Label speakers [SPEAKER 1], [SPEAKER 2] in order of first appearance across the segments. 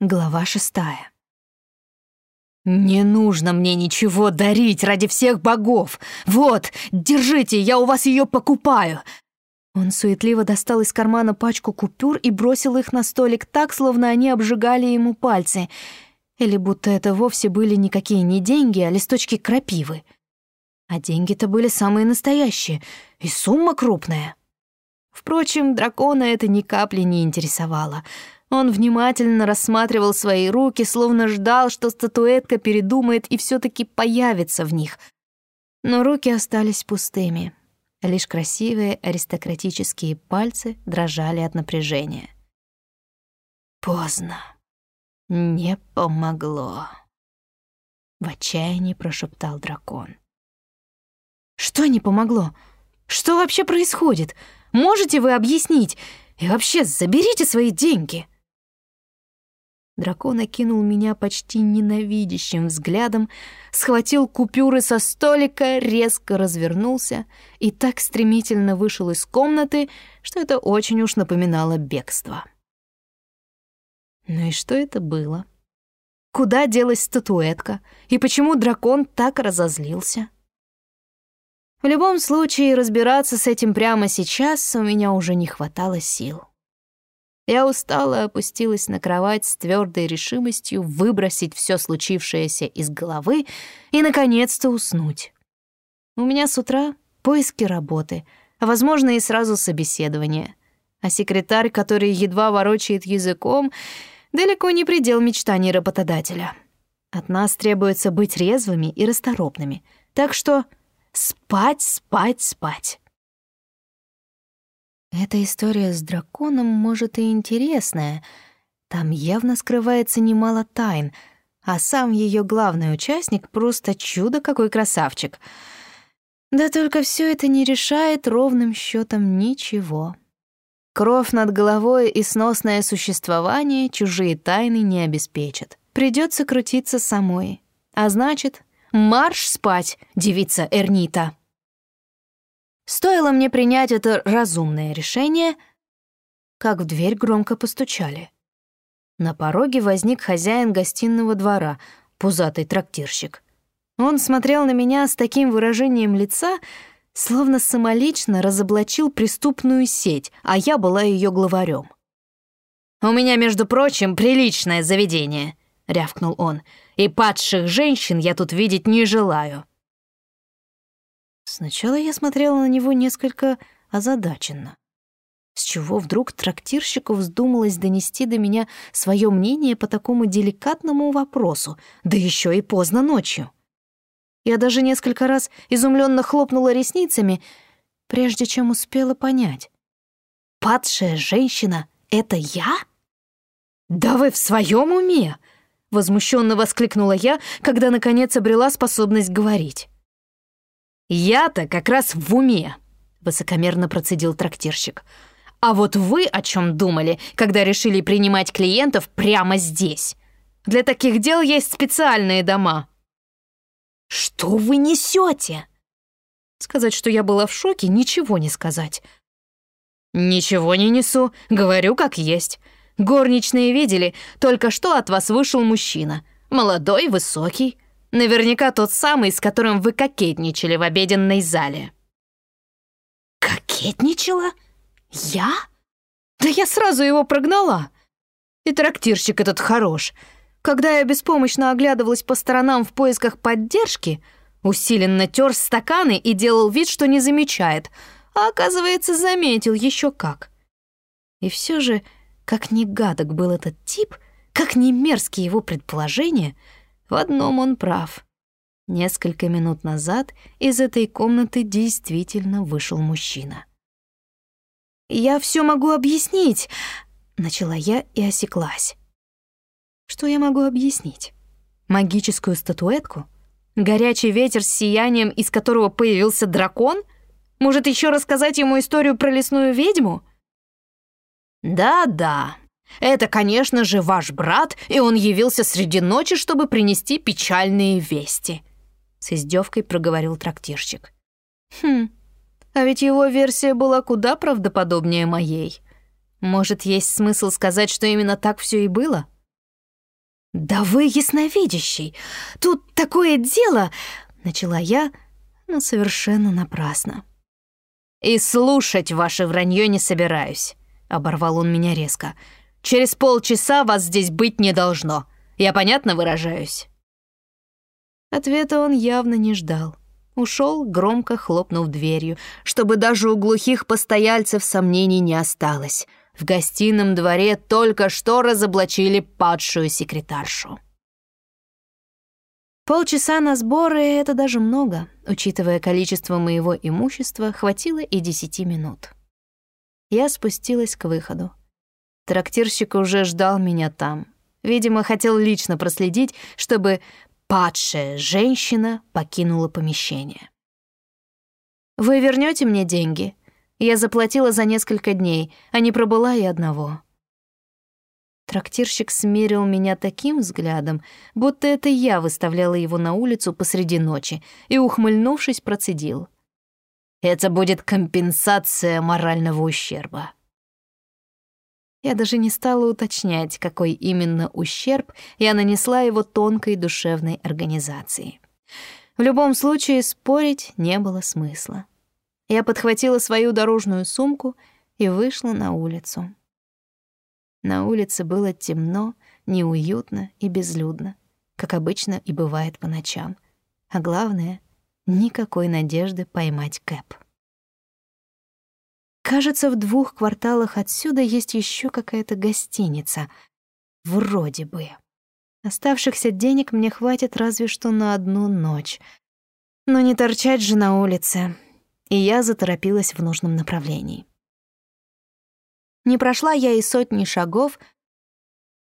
[SPEAKER 1] Глава шестая.
[SPEAKER 2] «Не нужно мне ничего дарить ради всех богов! Вот, держите, я у вас ее покупаю!»
[SPEAKER 1] Он суетливо достал из кармана пачку купюр и бросил их на столик так, словно они обжигали ему пальцы. Или будто это вовсе были никакие не деньги, а листочки крапивы. А деньги-то были самые настоящие, и сумма крупная. Впрочем, дракона это ни капли не интересовало — он внимательно рассматривал свои руки, словно ждал, что статуэтка передумает и все таки появится в них. Но руки остались пустыми. Лишь красивые аристократические пальцы дрожали от напряжения.
[SPEAKER 2] «Поздно. Не помогло», —
[SPEAKER 1] в отчаянии прошептал дракон. «Что не помогло? Что вообще происходит? Можете вы объяснить? И вообще, заберите свои деньги!» Дракон окинул меня почти ненавидящим взглядом, схватил купюры со столика, резко развернулся и так стремительно вышел из комнаты, что это очень уж напоминало бегство. Ну и что это было? Куда делась статуэтка? И почему дракон так разозлился? В любом случае, разбираться с этим прямо сейчас у меня уже не хватало сил. Я устала опустилась на кровать с твердой решимостью выбросить все случившееся из головы и, наконец-то, уснуть. У меня с утра поиски работы, а, возможно, и сразу собеседование. А секретарь, который едва ворочает языком, далеко не предел мечтаний работодателя. От нас требуется быть резвыми и расторопными. Так что спать, спать, спать. Эта история с драконом, может, и интересная. Там явно скрывается немало тайн, а сам ее главный участник просто чудо какой красавчик. Да только все это не решает ровным счетом ничего. Кровь над головой и сносное существование чужие тайны не обеспечат. Придется крутиться самой. А значит, марш спать, девица Эрнита. Стоило мне принять это разумное решение, как в дверь громко постучали. На пороге возник хозяин гостиного двора, пузатый трактирщик. Он смотрел на меня с таким выражением лица, словно самолично разоблачил преступную сеть, а я была ее главарем. «У меня, между прочим, приличное заведение», — рявкнул он, «и падших женщин я тут видеть не желаю». Сначала я смотрела на него несколько озадаченно. С чего вдруг трактирщику вздумалось донести до меня свое мнение по такому деликатному вопросу, да еще и поздно ночью? Я даже несколько раз изумленно хлопнула ресницами, прежде чем успела понять. «Падшая женщина — это я?» «Да вы в своем уме!» — возмущенно воскликнула я, когда наконец обрела способность говорить. «Я-то как раз в уме», — высокомерно процедил трактирщик. «А вот вы о чем думали, когда решили принимать клиентов прямо здесь? Для таких дел есть специальные дома». «Что вы несете?» Сказать, что я была в шоке, ничего не сказать. «Ничего не несу, говорю как есть. Горничные видели, только что от вас вышел мужчина. Молодой, высокий, Наверняка тот самый, с которым вы кокетничали в обеденной зале». «Кокетничала? Я? Да я сразу его прогнала. И трактирщик этот хорош. Когда я беспомощно оглядывалась по сторонам в поисках поддержки, усиленно тер стаканы и делал вид, что не замечает, а оказывается, заметил еще как. И все же, как ни гадок был этот тип, как ни мерзкие его предположения — в одном он прав. Несколько минут назад из этой комнаты действительно вышел мужчина. «Я все могу объяснить», — начала я и осеклась. «Что я могу объяснить? Магическую статуэтку? Горячий ветер с сиянием, из которого появился дракон? Может, еще рассказать ему историю про лесную ведьму?» «Да-да», это, конечно же, ваш брат, и он явился среди ночи, чтобы принести печальные вести», — с издевкой проговорил трактирщик. «Хм, а ведь его версия была куда правдоподобнее моей. Может, есть смысл сказать, что именно так все и было?» «Да вы ясновидящий! Тут такое дело!» — начала я, но совершенно напрасно.
[SPEAKER 2] «И слушать ваше вранье не собираюсь», — оборвал он меня резко. «Через полчаса вас здесь быть не должно. Я понятно выражаюсь?»
[SPEAKER 1] Ответа он явно не ждал. Ушел, громко хлопнув дверью, чтобы даже у глухих постояльцев сомнений не осталось. В гостином дворе только что разоблачили падшую секретаршу. Полчаса на сборы — это даже много. Учитывая количество моего имущества, хватило и десяти минут. Я спустилась к выходу. Трактирщик уже ждал меня там. Видимо, хотел лично проследить, чтобы падшая женщина покинула помещение. «Вы вернете мне деньги? Я заплатила за несколько дней, а не пробыла и одного». Трактирщик смерил меня таким взглядом, будто это я выставляла его на улицу посреди ночи, и, ухмыльнувшись, процедил. «Это будет компенсация морального ущерба». Я даже не стала уточнять, какой именно ущерб я нанесла его тонкой душевной организации. В любом случае спорить не было смысла. Я подхватила свою дорожную сумку и вышла на улицу. На улице было темно, неуютно и безлюдно, как обычно и бывает по ночам. А главное — никакой надежды поймать Кэп. Кажется, в двух кварталах отсюда есть еще какая-то гостиница. Вроде бы. Оставшихся денег мне хватит разве что на одну ночь. Но не торчать же на улице. И я заторопилась в нужном направлении. Не прошла я и сотни шагов,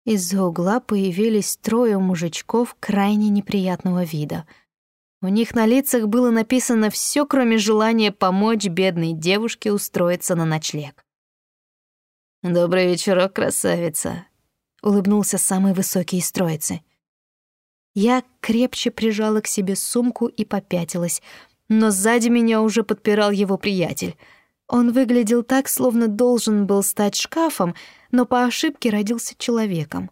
[SPEAKER 1] из-за угла появились трое мужичков крайне неприятного вида. У них на лицах было написано все, кроме желания помочь бедной девушке устроиться на ночлег. «Добрый вечерок, красавица», — улыбнулся самый высокий из троицы. Я крепче прижала к себе сумку и попятилась, но сзади меня уже подпирал его приятель — он выглядел так, словно должен был стать шкафом, но по ошибке родился человеком.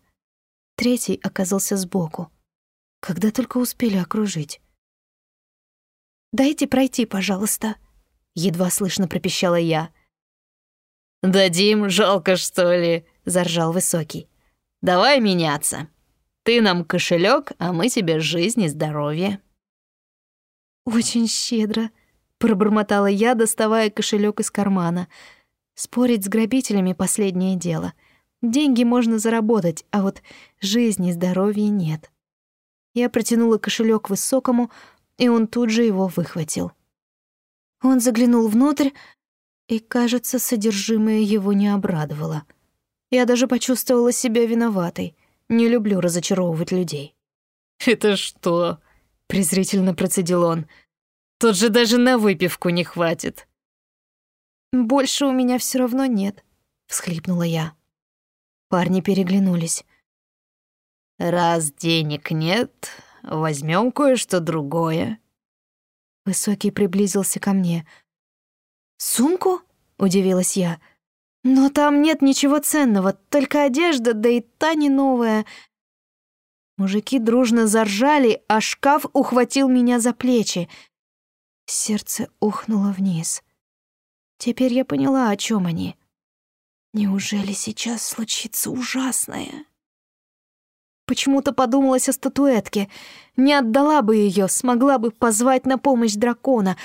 [SPEAKER 1] Третий оказался сбоку. Когда только успели окружить. «Дайте пройти, пожалуйста», — едва слышно пропищала я.
[SPEAKER 2] «Дадим, жалко, что ли?» — заржал Высокий. «Давай меняться. Ты нам кошелек, а мы тебе жизнь и здоровье».
[SPEAKER 1] «Очень щедро», пробормотала я, доставая кошелек из кармана. Спорить с грабителями — последнее дело. Деньги можно заработать, а вот жизни и здоровья нет. Я протянула кошелек высокому, и он тут же его выхватил. Он заглянул внутрь, и, кажется, содержимое его не обрадовало. Я даже почувствовала себя виноватой. Не люблю разочаровывать людей.
[SPEAKER 2] «Это что?» — презрительно процедил он — Тут же даже на выпивку не хватит.
[SPEAKER 1] Больше у меня все равно нет, всхлипнула я. Парни переглянулись.
[SPEAKER 2] Раз денег нет, возьмем кое-что другое.
[SPEAKER 1] Высокий приблизился ко мне. Сумку? удивилась я. Но там нет ничего ценного, только одежда, да и та не новая. Мужики дружно заржали, а шкаф ухватил меня за плечи. Сердце ухнуло вниз. Теперь я поняла, о чем они. Неужели сейчас случится ужасное? Почему-то подумалось о статуэтке. Не отдала бы ее, смогла бы позвать на помощь дракона.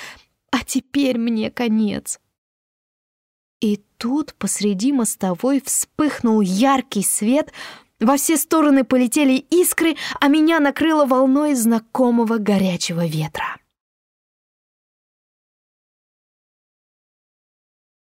[SPEAKER 1] А теперь мне конец. И тут посреди мостовой вспыхнул яркий свет, во все стороны полетели искры, а меня накрыло волной знакомого горячего ветра.